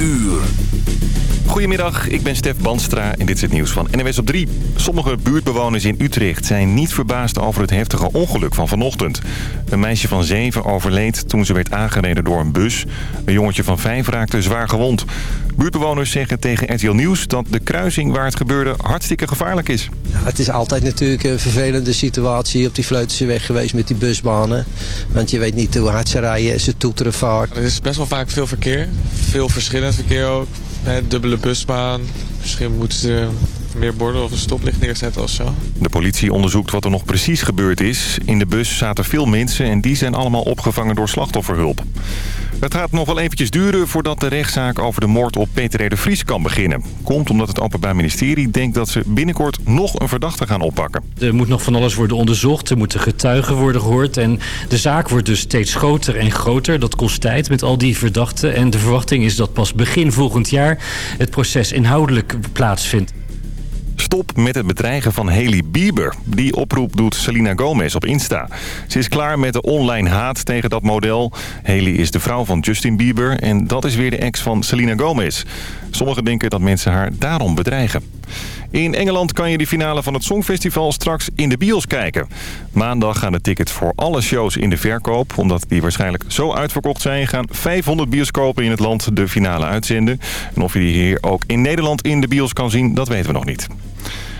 uur. Goedemiddag, ik ben Stef Banstra en dit is het nieuws van NWS op 3. Sommige buurtbewoners in Utrecht zijn niet verbaasd over het heftige ongeluk van vanochtend. Een meisje van 7 overleed toen ze werd aangereden door een bus. Een jongetje van 5 raakte zwaar gewond. Buurtbewoners zeggen tegen RTL Nieuws dat de kruising waar het gebeurde hartstikke gevaarlijk is. Ja, het is altijd natuurlijk een vervelende situatie op die Vleutense weg geweest met die busbanen. Want je weet niet hoe hard ze rijden, ze toeteren vaak. Er is best wel vaak veel verkeer, veel verschillend verkeer ook. Dubbele busbaan. Misschien moeten ze meer borden of een stoplicht neerzetten of zo. De politie onderzoekt wat er nog precies gebeurd is. In de bus zaten veel mensen en die zijn allemaal opgevangen door slachtofferhulp. Het gaat nog wel eventjes duren voordat de rechtszaak over de moord op Peter R. de Vries kan beginnen. Komt omdat het Openbaar Ministerie denkt dat ze binnenkort nog een verdachte gaan oppakken. Er moet nog van alles worden onderzocht, er moeten getuigen worden gehoord... en de zaak wordt dus steeds groter en groter. Dat kost tijd met al die verdachten. En de verwachting is dat pas begin volgend jaar het proces inhoudelijk plaatsvindt. Stop met het bedreigen van Haley Bieber. Die oproep doet Selena Gomez op Insta. Ze is klaar met de online haat tegen dat model. Haley is de vrouw van Justin Bieber en dat is weer de ex van Selena Gomez. Sommigen denken dat mensen haar daarom bedreigen. In Engeland kan je de finale van het Songfestival straks in de bios kijken. Maandag gaan de tickets voor alle shows in de verkoop. Omdat die waarschijnlijk zo uitverkocht zijn... gaan 500 bioscopen in het land de finale uitzenden. En of je die hier ook in Nederland in de bios kan zien, dat weten we nog niet.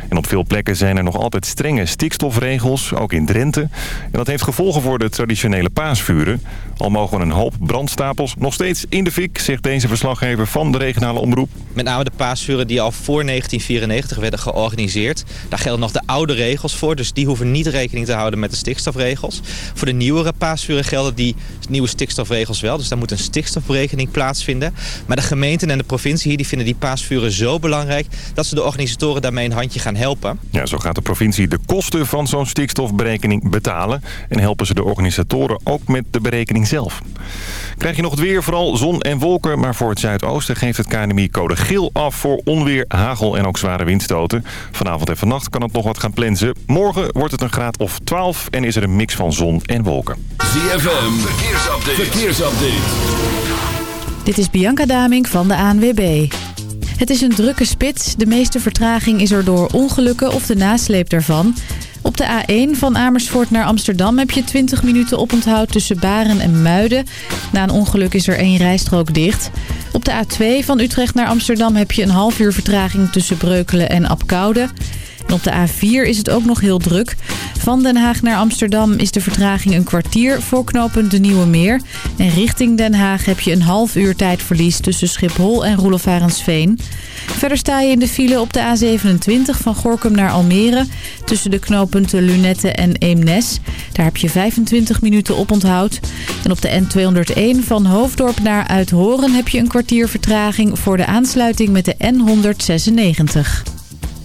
En op veel plekken zijn er nog altijd strenge stikstofregels, ook in Drenthe. En dat heeft gevolgen voor de traditionele paasvuren. Al mogen een hoop brandstapels nog steeds in de fik, zegt deze verslaggever van de regionale omroep. Met name de paasvuren die al voor 1994 werden georganiseerd. Daar gelden nog de oude regels voor, dus die hoeven niet rekening te houden met de stikstofregels. Voor de nieuwere paasvuren gelden die nieuwe stikstofregels wel, dus daar moet een stikstofberekening plaatsvinden. Maar de gemeenten en de provincie hier die vinden die paasvuren zo belangrijk dat ze de organisatoren daarmee een handje gaan helpen. Ja, zo gaat de provincie de kosten van zo'n stikstofberekening betalen. En helpen ze de organisatoren ook met de berekening zelf. Krijg je nog het weer, vooral zon en wolken. Maar voor het zuidoosten geeft het KNMI code geel af voor onweer, hagel en ook zware windstoten. Vanavond en vannacht kan het nog wat gaan plensen. Morgen wordt het een graad of 12 en is er een mix van zon en wolken. ZFM, verkeersupdate. verkeersupdate. Dit is Bianca Daming van de ANWB. Het is een drukke spits. De meeste vertraging is er door ongelukken of de nasleep daarvan. Op de A1 van Amersfoort naar Amsterdam heb je 20 minuten oponthoud tussen Baren en Muiden. Na een ongeluk is er één rijstrook dicht. Op de A2 van Utrecht naar Amsterdam heb je een half uur vertraging tussen Breukelen en Apkoude. En op de A4 is het ook nog heel druk. Van Den Haag naar Amsterdam is de vertraging een kwartier voor knooppunt de Nieuwe Meer. En richting Den Haag heb je een half uur tijdverlies tussen Schiphol en Roelofarensveen. Verder sta je in de file op de A27 van Gorkum naar Almere... tussen de knooppunten Lunette en Eemnes. Daar heb je 25 minuten op onthoud. En op de N201 van Hoofddorp naar Uithoren heb je een kwartier vertraging... voor de aansluiting met de N196.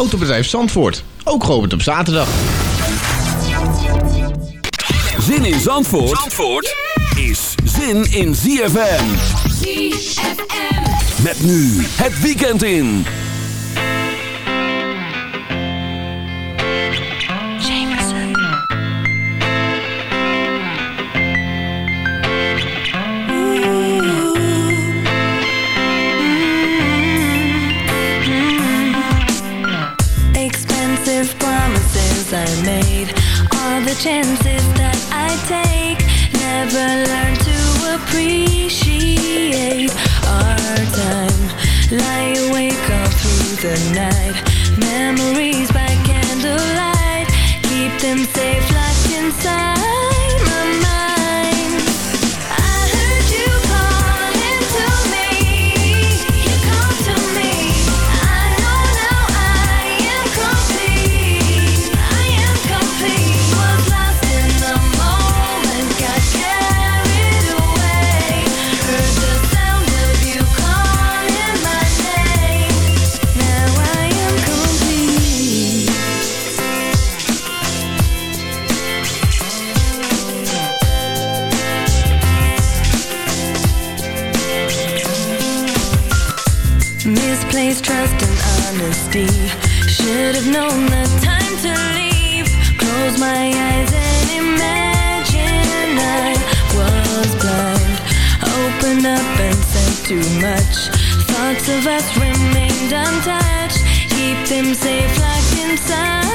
Autobedrijf Zandvoort, ook geopend op zaterdag. Zin in Zandvoort, Zandvoort is zin in ZFM. ZFM. Met nu het weekend in. Chances that I take. Never learn to appreciate our time. Lie awake all through the night. Memories by candlelight. Keep them safe locked inside victims, they flagged inside.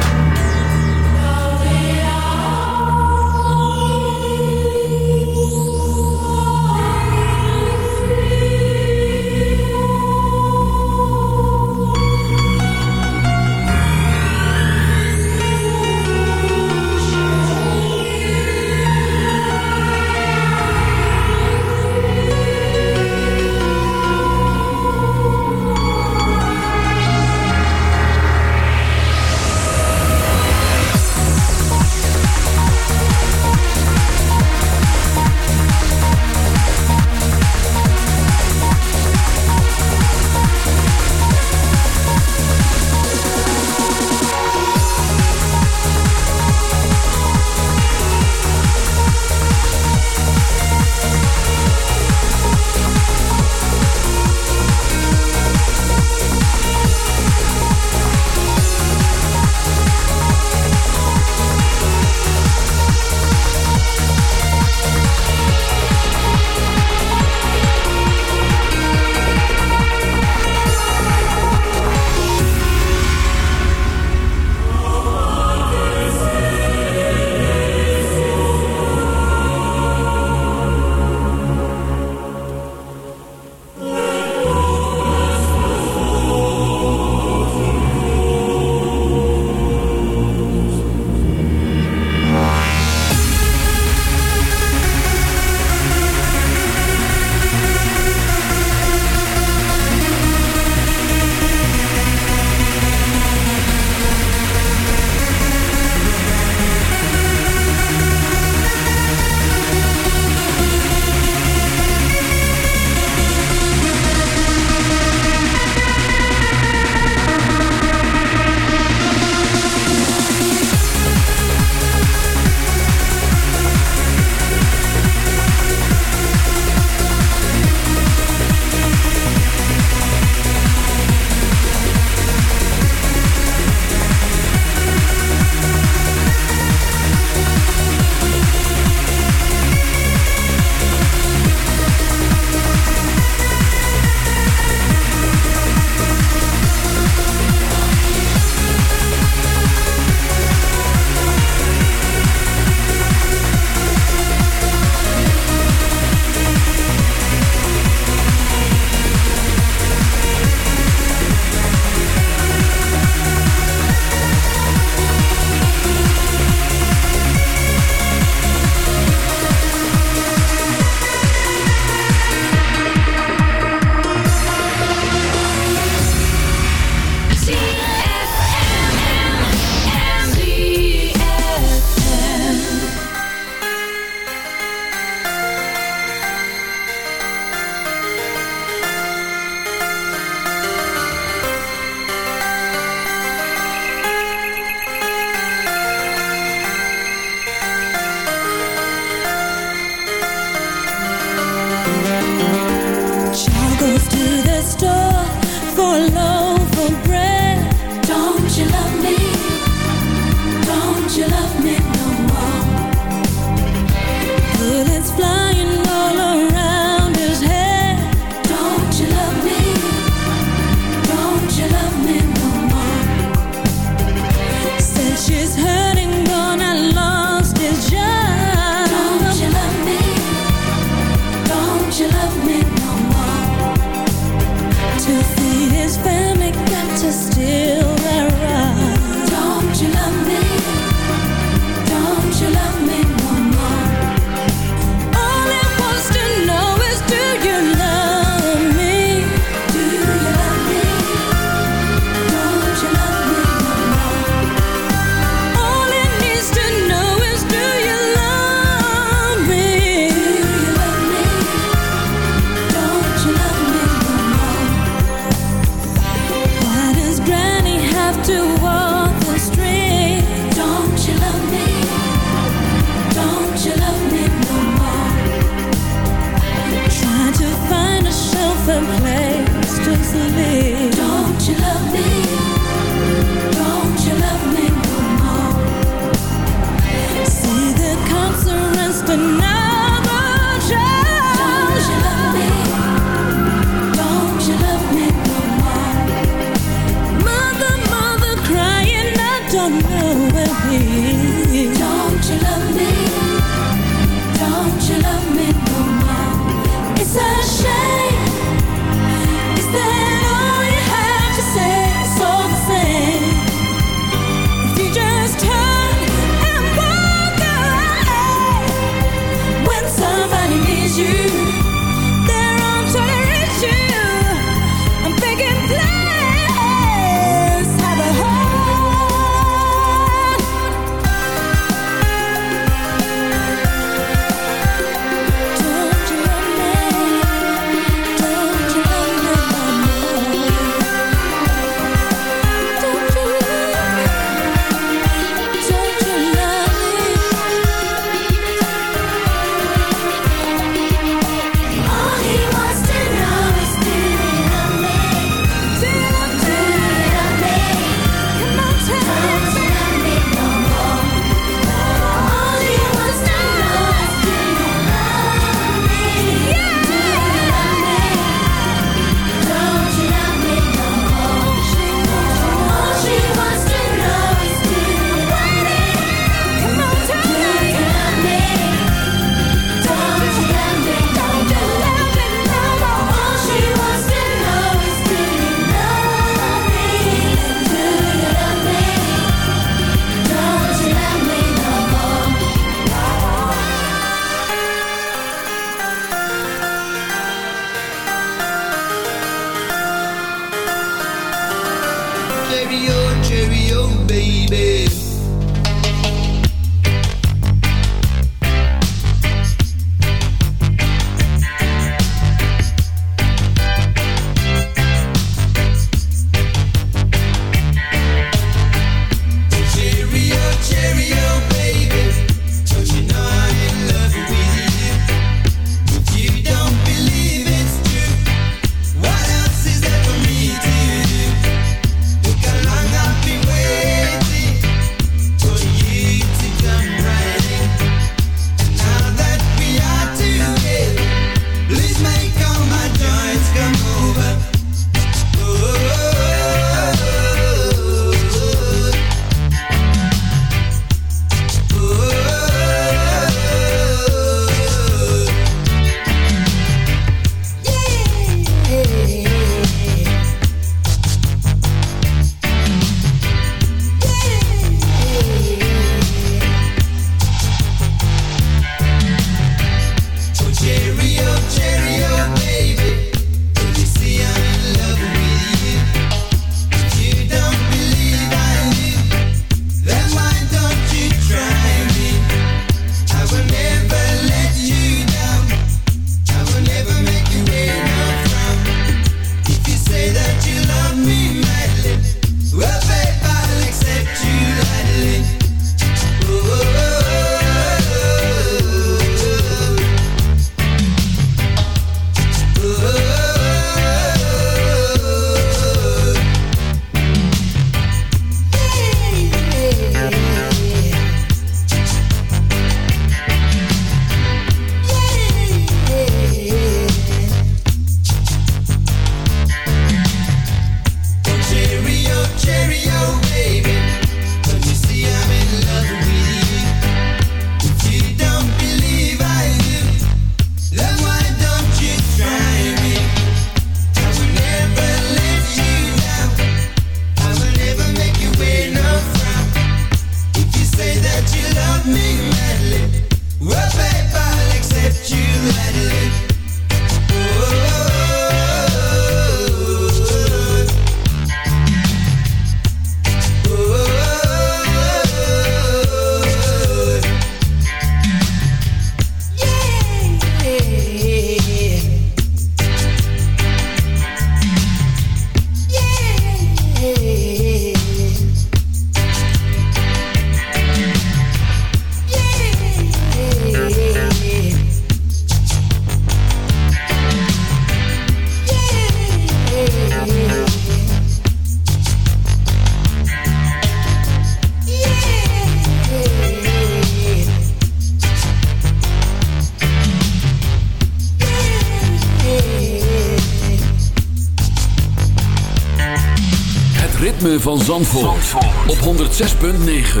Zandvoort, op 106.9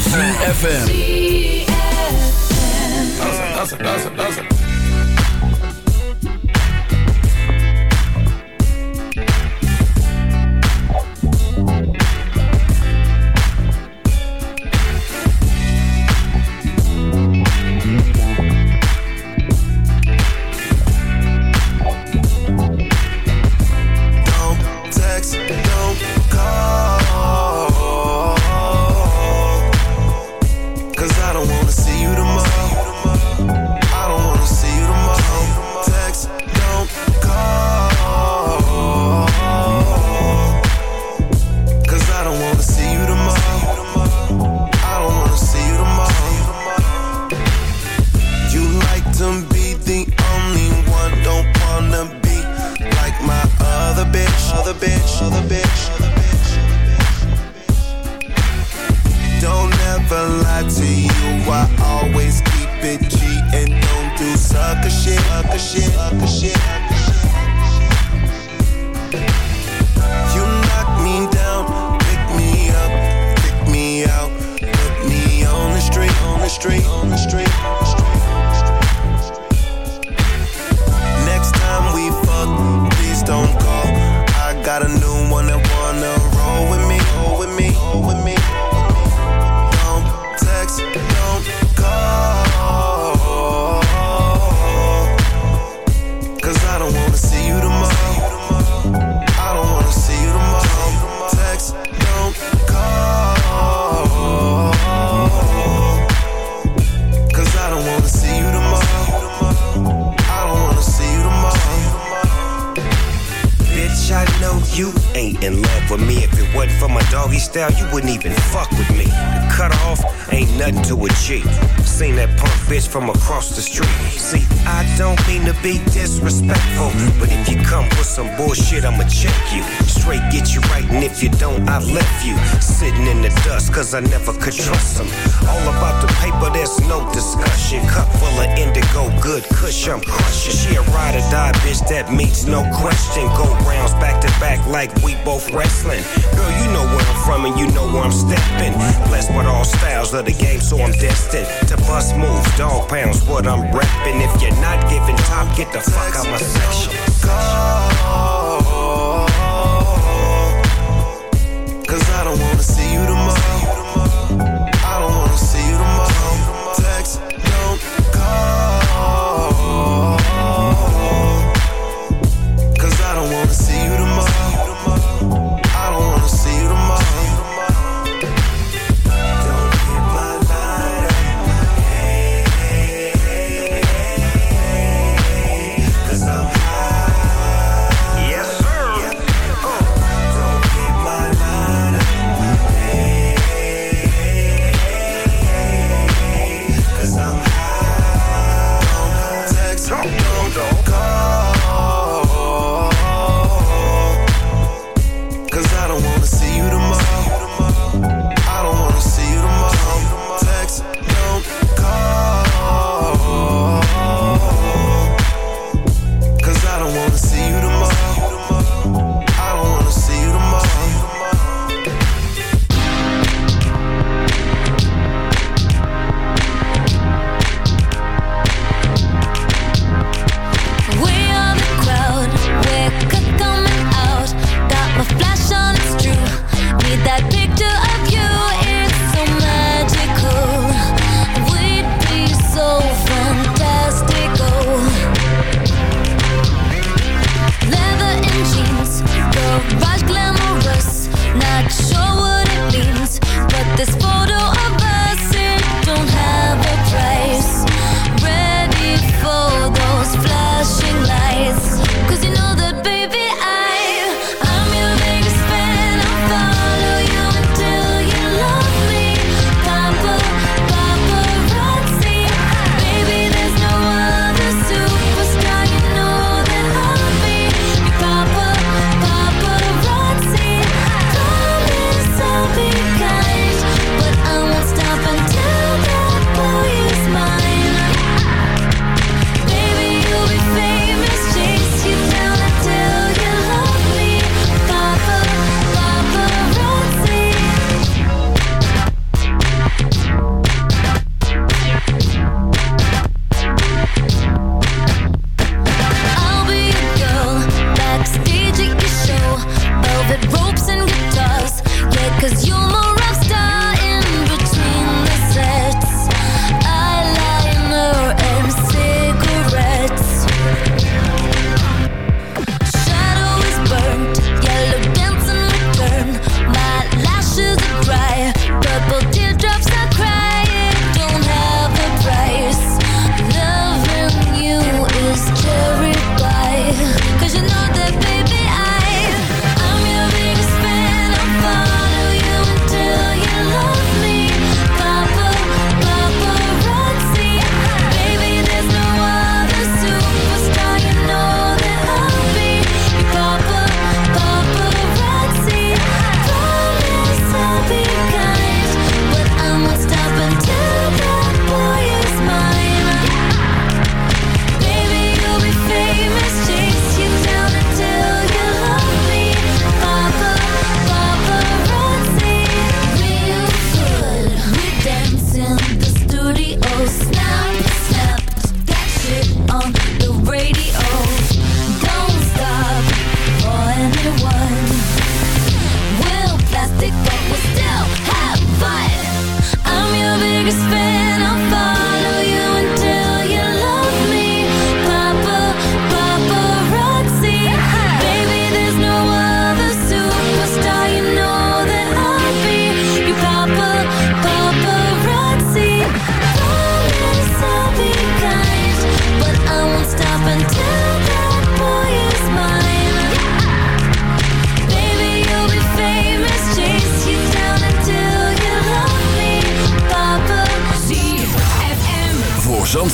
CFFM Don't straight from across the street. See, I don't mean to be disrespectful, but if you come with some bullshit, I'ma check you. Straight get you right, and if you don't, I left you. Cause I never could trust them. All about the paper, there's no discussion. Cup full of indigo, good kush, I'm crushing. She a ride or die bitch that meets no question. Go rounds back to back like we both wrestling. Girl, you know where I'm from and you know where I'm stepping. Blessed with all styles of the game, so I'm destined to bust moves. Dog pounds, what I'm repping. If you're not giving top, get the fuck out my section.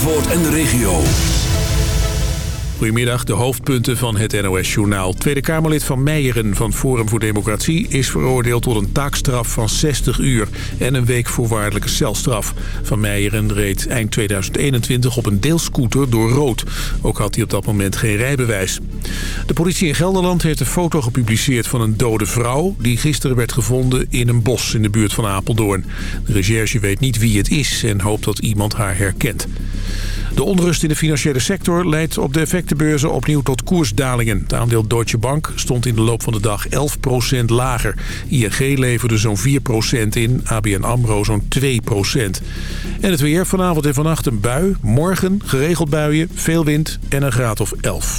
En de regio. Goedemiddag, de hoofdpunten van het NOS-journaal. Tweede Kamerlid van Meijeren van Forum voor Democratie... is veroordeeld tot een taakstraf van 60 uur... en een week voorwaardelijke celstraf. Van Meijeren reed eind 2021 op een deelscooter door rood. Ook had hij op dat moment geen rijbewijs. De politie in Gelderland heeft een foto gepubliceerd van een dode vrouw... die gisteren werd gevonden in een bos in de buurt van Apeldoorn. De recherche weet niet wie het is en hoopt dat iemand haar herkent. De onrust in de financiële sector leidt op de effectenbeurzen opnieuw tot koersdalingen. Het aandeel Deutsche Bank stond in de loop van de dag 11% lager. ING leverde zo'n 4% in, ABN AMRO zo'n 2%. En het weer vanavond en vannacht een bui. Morgen geregeld buien, veel wind en een graad of 11.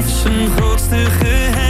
Of zijn grootste geheim?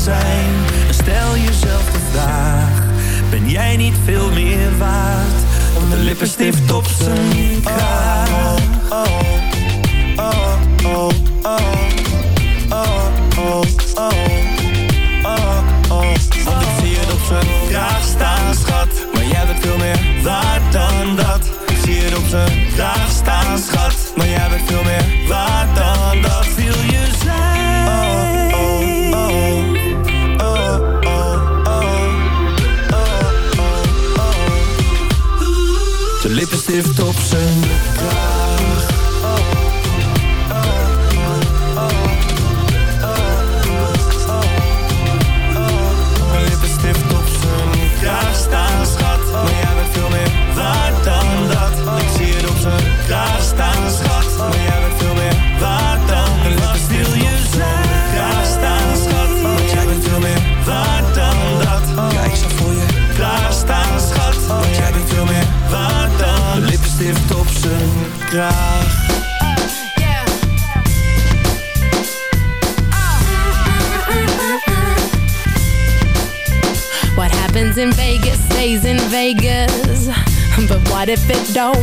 Zijn? Stel jezelf de vraag: Ben jij niet veel meer waard dan de lippenstift op zijn kraag? Oh, oh,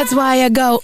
That's why I go.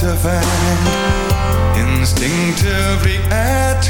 To find. Instinctively, I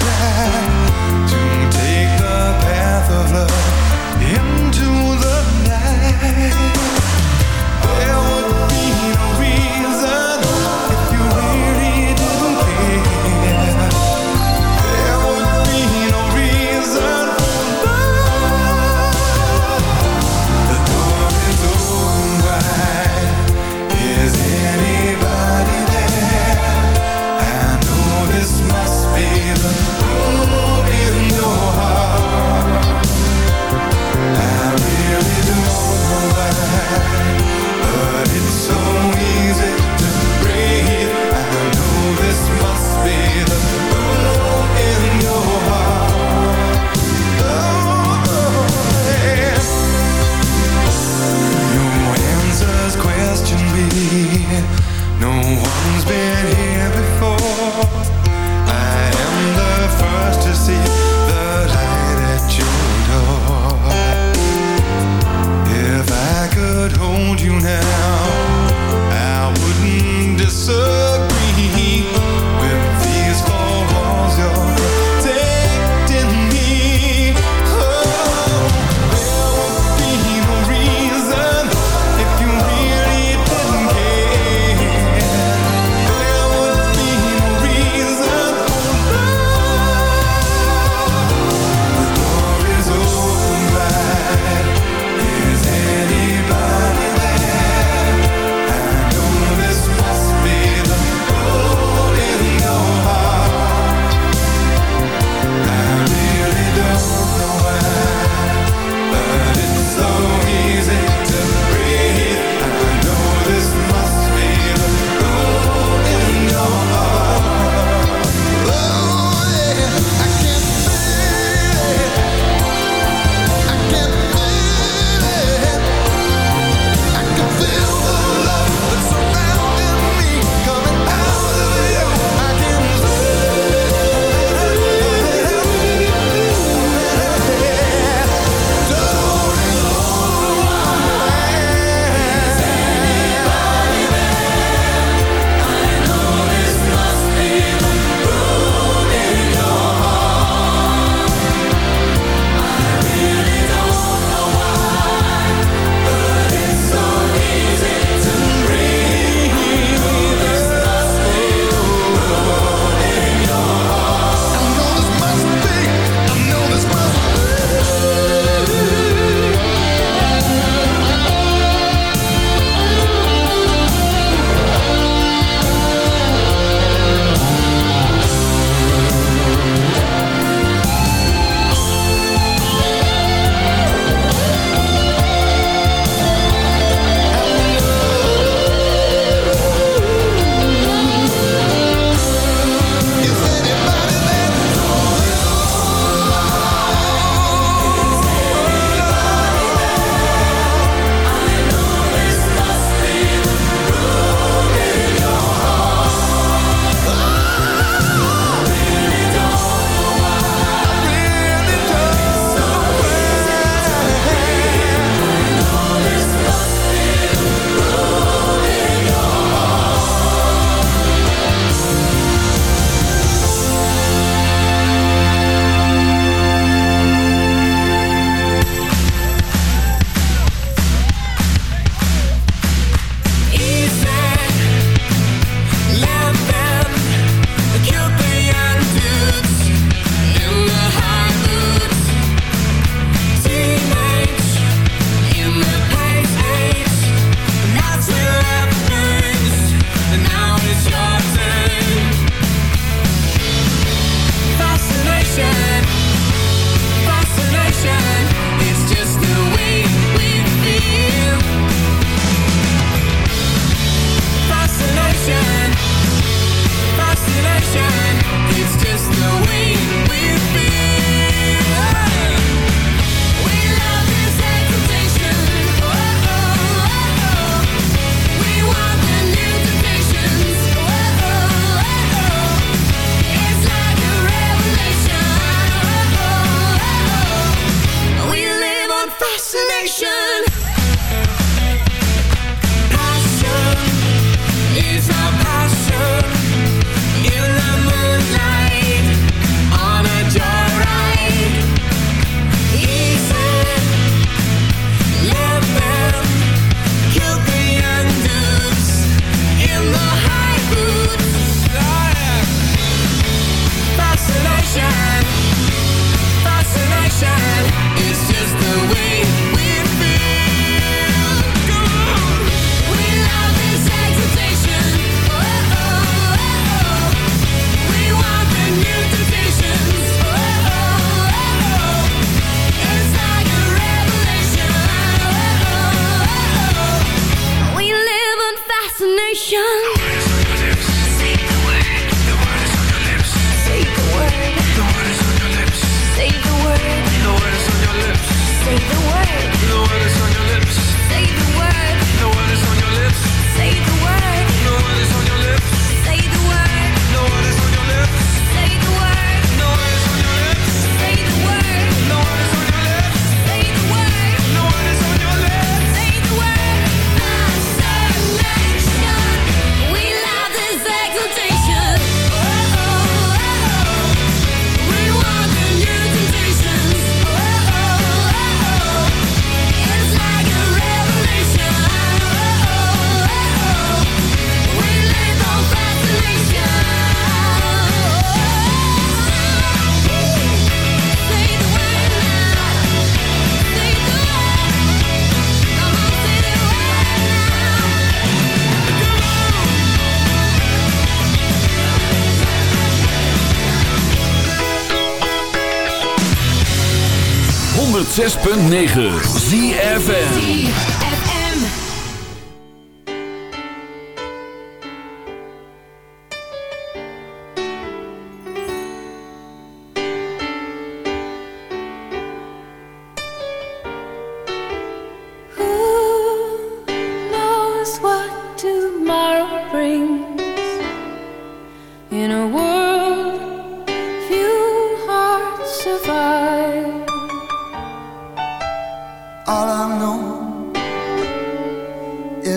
106.9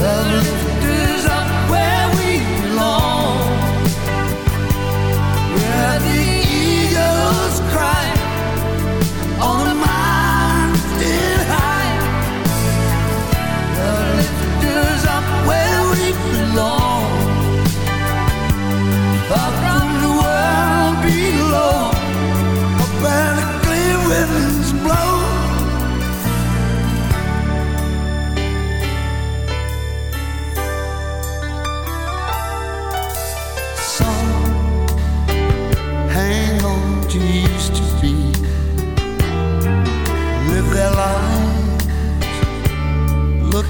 I've